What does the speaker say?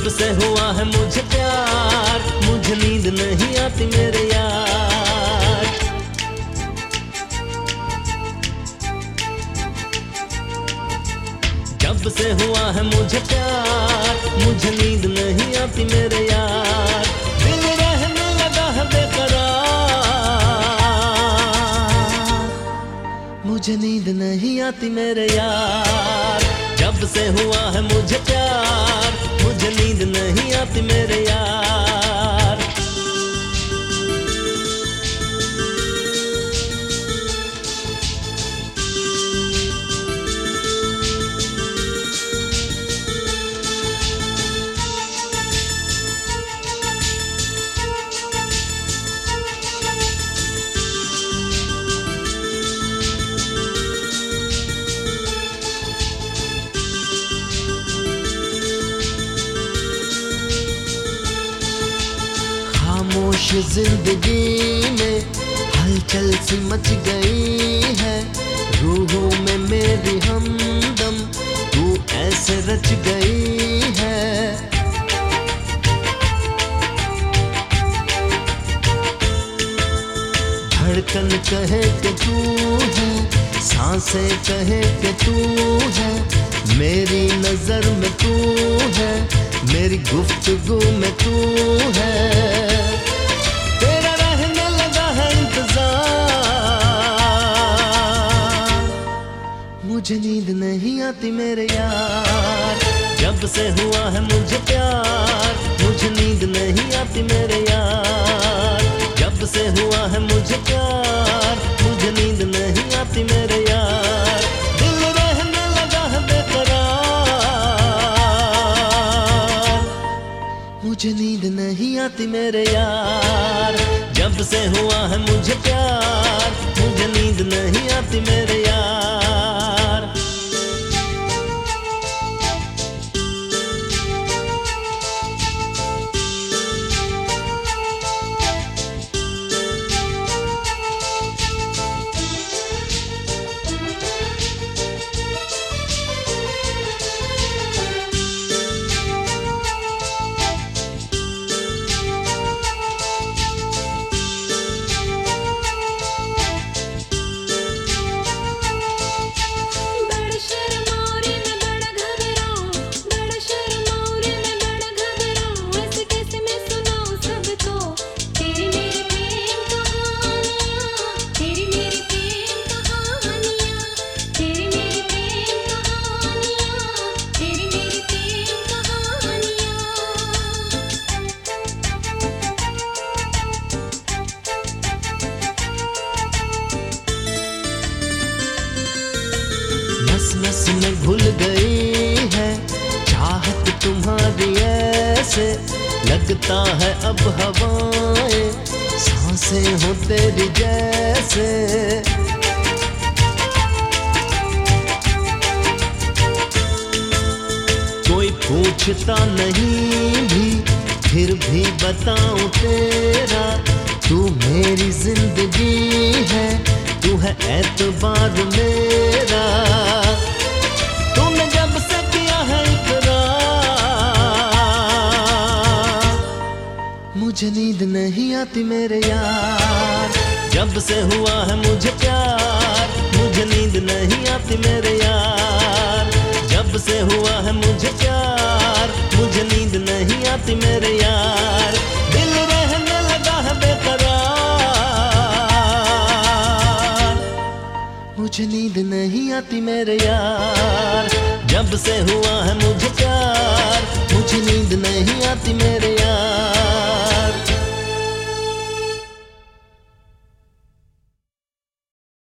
जब से हुआ है मुझे प्यार, मुझे नींद नहीं आती मेरे यार। जब से हुआ है मुझे प्यार, मुझे नींद नहीं आती मेरे यार। दिल रहने लगा है बेकरार। मुझे नींद नहीं आती मेरे यार। जब से हुआ है मुझे प्यार, मुझे नींद नहीं खामोश ज़िंदगी में हलचल सी मच गई है। रूहों में मेरी हमदम तू ऐसे रच गई है। धड़कन कहे कि तू है, साँसें कहे कि तू है, मेरी नज़र में तू है, मेरी गुफ्तगू में तू है। नहीं मेरे यार। जब से हुआ है मुझे प्यार, मुझे नींद नहीं आती मेरे यार। जब से हुआ है मुझे प्यार, मुझे नींद नहीं आती मेरे यार। दिल रहने लगा है बेकरार। मुझे नींद नहीं आती मेरे यार। जब से हुआ है मुझे प्यार नस में भूल गई है। चाहत तुम्हारी ऐसे, लगता है अब हवाएँ, साँसें हो तेरी जैसे। कोई पूछता नहीं भी, फिर भी बताऊँ तेरा, तू मेरी ज़िंदगी है, तू है एतबार मेरा। मुझे नींद नहीं आती मेरे यार। जब से हुआ है मुझे प्यार, मुझे नींद नहीं आती मेरे यार। जब से हुआ है मुझे प्यार, मुझे नींद नहीं आती मेरे यार। दिल रहने लगा है बेकरार। मुझे नींद नहीं आती मेरे यार। जब से हुआ है मुझे प्यार